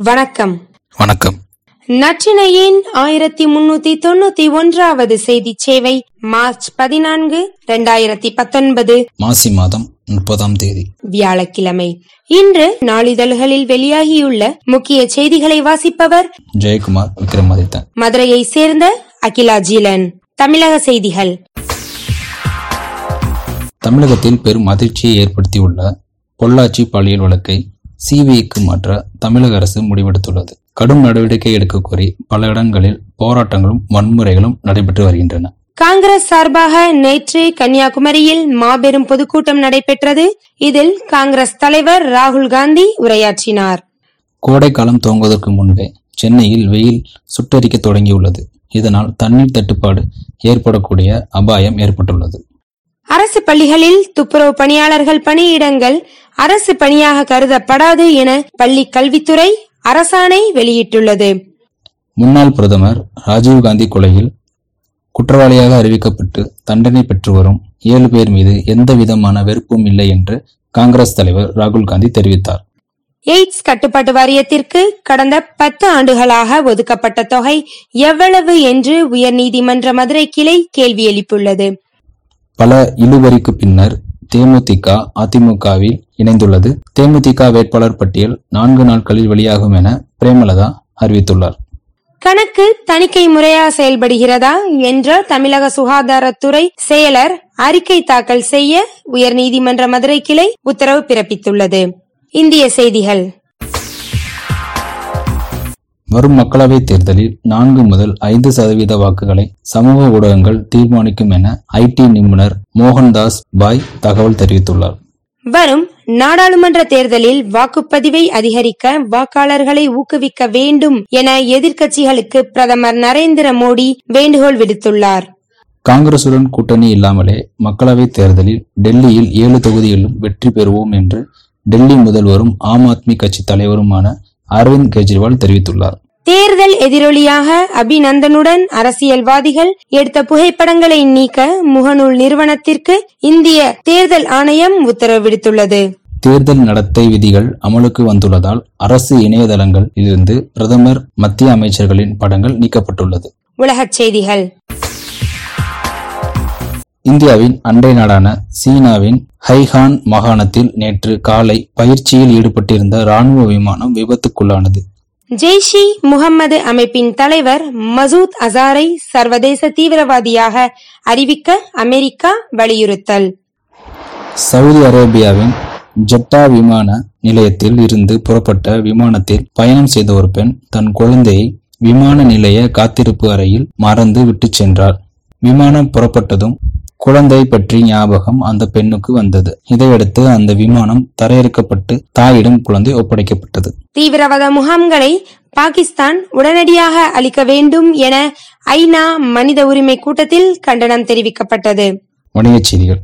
வணக்கம். வணக்கம். நற்றினையின் ஆயிரத்தி முன்னூத்தி தொண்ணூத்தி ஒன்றாவது செய்தி சேவை மார்ச் பதினான்கு இரண்டாயிரத்தி பத்தொன்பது. மாசி மாதம் முப்பதாம் தேதி. வியாழக்கிழமை. இன்று நாளிதழ்களில் வெளியாகியுள்ள முக்கிய செய்திகளை வாசிப்பவர் ஜெயக்குமார் விக்ரமாதித்தன். மதுரையை சேர்ந்த அகிலா ஜீலன். தமிழக செய்திகள். தமிழகத்தில் பெரும் அதிர்ச்சியை ஏற்படுத்தியுள்ள பொள்ளாச்சி பாலியல் வழக்கை சிபிஐக்கு மாற்ற தமிழக அரசு முடிவெடுத்துள்ளது. கடும் நடவடிக்கை எடுக்க கோரி பல இடங்களில் போராட்டங்களும் வன்முறைகளும் நடைபெற்று வருகின்றன. காங்கிரஸ் சார்பாக நேற்று கன்னியாகுமரியில் மாபெரும் பொதுக்கூட்டம் நடைபெற்றது. இதில் காங்கிரஸ் தலைவர் ராகுல் காந்தி உரையாற்றினார். கோடை காலம் துவங்குவதற்கு முன்பே சென்னையில் வெயில் சுட்டரிக்க தொடங்கியுள்ளது. இதனால் தண்ணீர் தட்டுப்பாடு ஏற்படக்கூடிய அபாயம் ஏற்பட்டுள்ளது. அரசு பள்ளிகளில் துப்புரவு பணியாளர்கள் பணியிடங்கள் அரசு பணியாக கருதப்படாது என பள்ளி கல்வித்துறை அரசாணை வெளியிட்டுள்ளது. முன்னாள் பிரதமர் ராஜீவ்காந்தி கொலையில் குற்றவாளியாக அறிவிக்கப்பட்டு தண்டனை பெற்று வரும் ஏழு பேர் மீது எந்த விதமான வெறுப்பும் இல்லை என்று காங்கிரஸ் தலைவர் ராகுல் காந்தி தெரிவித்தார். எய்ட்ஸ் கட்டுப்பாட்டு வாரியத்திற்கு கடந்த பத்து ஆண்டுகளாக ஒதுக்கப்பட்ட தொகை எவ்வளவு என்று உயர்நீதிமன்ற மதுரை கிளை கேள்வி எழுப்பியுள்ளது. பல இழுவரிக்கு பின்னர் தேமுதிக அதிமுகவில் இணைந்துள்ளது. தேமுதிக வேட்பாளர் பட்டியல் நான்கு நாட்களில் வெளியாகும் என பிரேமலதா அறிவித்துள்ளார். கணக்கு தணிக்கை முறையா செயல்படுகிறதா என்ற தமிழக சுகாதாரத்துறை செயலர் அறிக்கை தாக்கல் செய்ய உயர்நீதிமன்ற மதுரை கிளை உத்தரவு பிறப்பித்துள்ளது. இந்திய செய்திகள். வரும் மக்களவைத் தேர்தலில் நான்கு முதல் ஐந்து சதவீத வாக்குகளை சமூக ஊடகங்கள் தீர்மானிக்கும் என ஐடி நிபுணர் மோகன்தாஸ் பாய் தகவல் தெரிவித்துள்ளார். வரும் நாடாளுமன்ற தேர்தலில் வாக்குப்பதிவை அதிகரிக்க வாக்காளர்களை ஊக்குவிக்க வேண்டும் என எதிர்க்கட்சிகளுக்கு பிரதமர் நரேந்திர மோடி வேண்டுகோள் விடுத்துள்ளார். காங்கிரசுடன் கூட்டணி இல்லாமலே மக்களவைத் தேர்தலில் டெல்லியில் ஏழு தொகுதிகளிலும் வெற்றி பெறுவோம் என்று டெல்லி முதல்வரும் ஆம் ஆத்மி கட்சி தலைவருமான அரவிந்த் கெஜ்ரிவால் தெரிவித்துள்ளார். தேர்தல் எதிரொலியாக அபிநந்தனுடன் அரசியல்வாதிகள் எடுத்த புகைப்படங்களை நீக்க முகநூல் நிறுவனத்திற்கு இந்திய தேர்தல் ஆணையம் உத்தரவு விடுத்துள்ளது. தேர்தல் நடத்தை விதிகள் அமலுக்கு வந்துள்ளதால் அரசு இணையதளங்கள் இருந்து பிரதமர் மத்திய அமைச்சர்களின் படங்கள் நீக்கப்பட்டுள்ளது. உலகச் செய்திகள். இந்தியாவின் அண்டை நாடான சீனாவின் ஹைஹான் மாகாணத்தில் நேற்று காலை பயிற்சியில் ஈடுபட்டிருந்த ராணுவ விமானம் விபத்துக்குள்ளானது. ஜெய்ஷி முகம்மது அமைப்பின் தலைவர் மசூத் அசாரை சர்வதேச தீவிரவாதியாக அறிவிக்க அமெரிக்கா வலியுறுத்தல். சவுதி அரேபியாவின் ஜெட்டா விமான நிலையத்தில் இருந்து புறப்பட்ட விமானத்தில் பயணம் செய்த ஒரு பெண் தன் குழந்தையை விமான நிலைய காத்திருப்பு அறையில் மறந்து விட்டுச் சென்றார் விமானம் புறப்பட்டதும் குழந்தை பற்றி ஞாபகம் அந்த பெண்ணுக்கு வந்தது. இதையடுத்து அந்த விமானம் தரையிறக்கப்பட்டு தாயிடம் குழந்தை ஒப்படைக்கப்பட்டது. தீவிரவாத முகாம்களை பாகிஸ்தான் உடனடியாக அளிக்க வேண்டும் என ஐநா மனித உரிமை கூட்டத்தில் கண்டனம் தெரிவிக்கப்பட்டது. வணிகச் செய்திகள்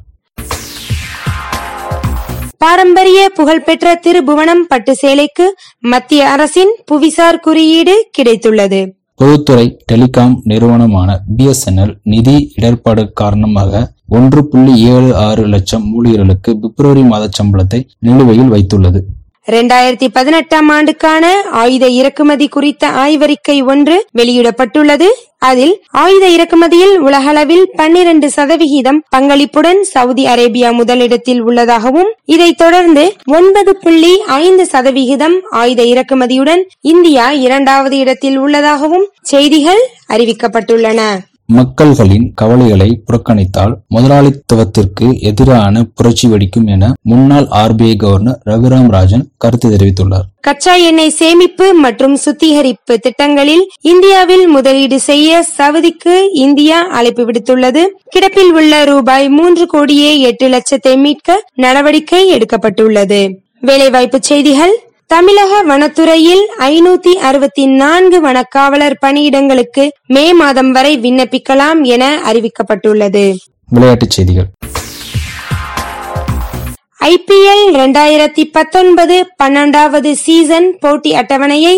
பாரம்பரிய புகழ்பெற்ற திருபுவனம் பட்டு சேலைக்கு மத்திய அரசின் புவிசார் குறியீடு கிடைத்துள்ளது. பொதுத்துறை டெலிகாம் நிறுவனமான பிஎஸ்என்எல் நிதி இடர்பாடு காரணமாக ஒன்று புள்ளி ஏழு ஆறு லட்சம் ஊழியர்களுக்கு பிப்ரவரி மாத சம்பளத்தை நிலுவையில் வைத்துள்ளது. இரண்டாயிரத்தி பதினெட்டாம் ஆண்டுக்கான ஆயுத இறக்குமதி குறித்த ஆய்வறிக்கை ஒன்று வெளியிடப்பட்டுள்ளது. அதில் ஆயுத இறக்குமதியில் உலகளவில் பன்னிரண்டு சதவிகிதம் பங்களிப்புடன் சவுதி அரேபியா முதலிடத்தில் உள்ளதாகவும் இதைத் தொடர்ந்து ஒன்பது புள்ளி ஐந்து சதவிகிதம் ஆயுத இறக்குமதியுடன் இந்தியா இரண்டாவது இடத்தில் உள்ளதாகவும் செய்திகள் அறிவிக்கப்பட்டுள்ளன. மக்கள்களின் கவலைகளை புறக்கணித்தால் முதலாளித்துவத்திற்கு எதிரான புரட்சி வெடிக்கும் என முன்னாள் ஆர்பிஐ கவர்னர் ரகுராம் ராஜன் கருத்து தெரிவித்துள்ளார். கச்சா எண்ணெய் சேமிப்பு மற்றும் சுத்திகரிப்பு திட்டங்களில் இந்தியாவில் முதலீடு செய்ய சவுதிக்கு இந்தியா அழைப்பு விடுத்துள்ளது. கிடப்பில் உள்ள ரூபாய் மூன்று கோடியே எட்டு லட்சத்தை மீட்க நடவடிக்கை எடுக்கப்பட்டுள்ளது. வேலைவாய்ப்பு செய்திகள் தமிழக வனத்துறையில் ஐநூத்தி அறுபத்தி நான்கு வனக்காவலர் பணியிடங்களுக்கு மே மாதம் வரை விண்ணப்பிக்கலாம் என அறிவிக்கப்பட்டுள்ளது. விளையாட்டுச் செய்திகள். ஐபிஎல் இரண்டாயிரத்தி பத்தொன்பது பன்னெண்டாவது சீசன் போட்டி அட்டவணையை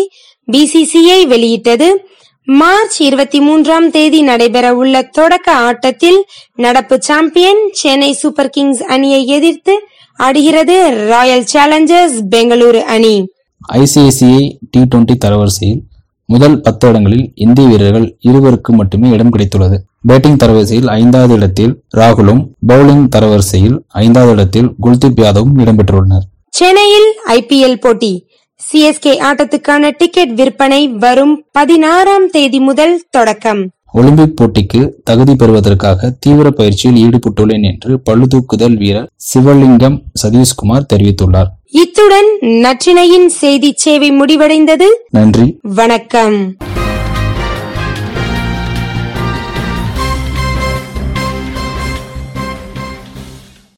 பிசிசிஐ வெளியிட்டது. மார்ச் இருபத்தி மூன்றாம் தேதி நடைபெறவுள்ள தொடக்க ஆட்டத்தில் நடப்பு சாம்பியன் சென்னை சூப்பர் கிங்ஸ் அணியை எதிர்த்து ஆடுகிறது ராயல் சேலஞ்சர்ஸ் பெங்களூரு அணி. ஐசிஐசிஐ டி டுவெண்டி தரவரிசையில் முதல் பத்து இடங்களில் இந்திய வீரர்கள் இருவருக்கு மட்டுமே இடம் கிடைத்துள்ளது. பேட்டிங் தரவரிசையில் ஐந்தாவது இடத்தில் ராகுலும் பவுலிங் தரவரிசையில் ஐந்தாவது இடத்தில் குல்தீப் யாதவும் இடம்பெற்றுள்ளனர். சென்னையில் ஐபிஎல் போட்டி. சிஎஸ்கே ஆட்டத்துக்கான டிக்கெட் விற்பனை வரும் பதினாறாம் தேதி முதல் தொடக்கம். ஒலிம்பிக் போட்டிக்கு தகுதி பெறுவதற்காக தீவிர பயிற்சியில் ஈடுபட்டுள்ளேன் என்று பளுதூக்குதல் வீரர் சிவலிங்கம் சதீஷ்குமார் தெரிவித்துள்ளார். இத்துடன் நற்றினையின் செய்தி சேவை முடிவடைந்தது. நன்றி. வணக்கம்.